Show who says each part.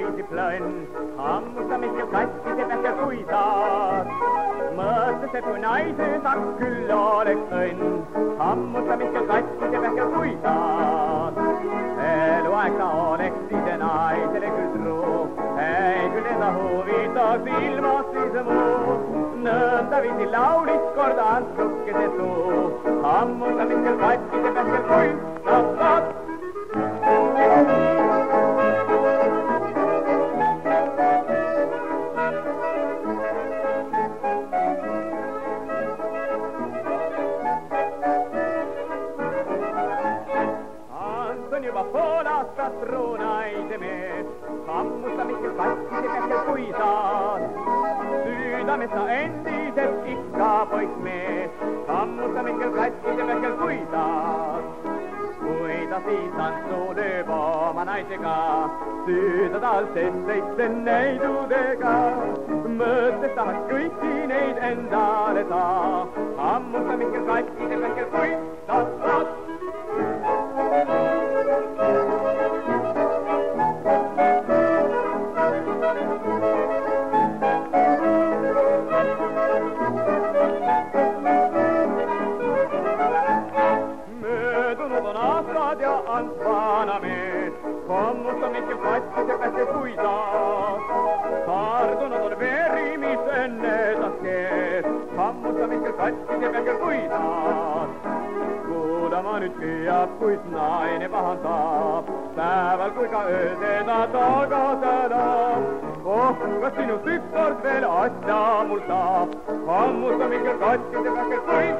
Speaker 1: naisi plönn, hammusta Mikkel katsi se pähkel kui saad. mõtles, et kui naise saaks, küll oleks õnn, hammusta Mikkel katsi se pähkel kui saad. eluaeg ta oleks siis naisele küll truu, ei küll teda huvitaks ilmast siis muud. nõndaviisi laulis kord antsukese suu, hammusta Mikkel katsi se pähkel kui pool aastat truunaise mees, hammusta Mikkel kaskide kähkel kui saad. südames sa endiselt ikka poissmees, hammusta Mikkel kaskide kähkel kui saad. kui ta siis tantsu lööb oma naisega, süüda tal seitse neidudega. mõttes tahaks kõiki neid endale saa, hammusta Mikkel kaskide kähkel kui saad. Kasside kätte kui taas. kuulama nüüd püüab, kuid naine pahandab, päeval kui ka ööl teda taga tänab. oh, kas sinust ükskord veel asja mul saab, kommutab Mikkel kasside kätte kui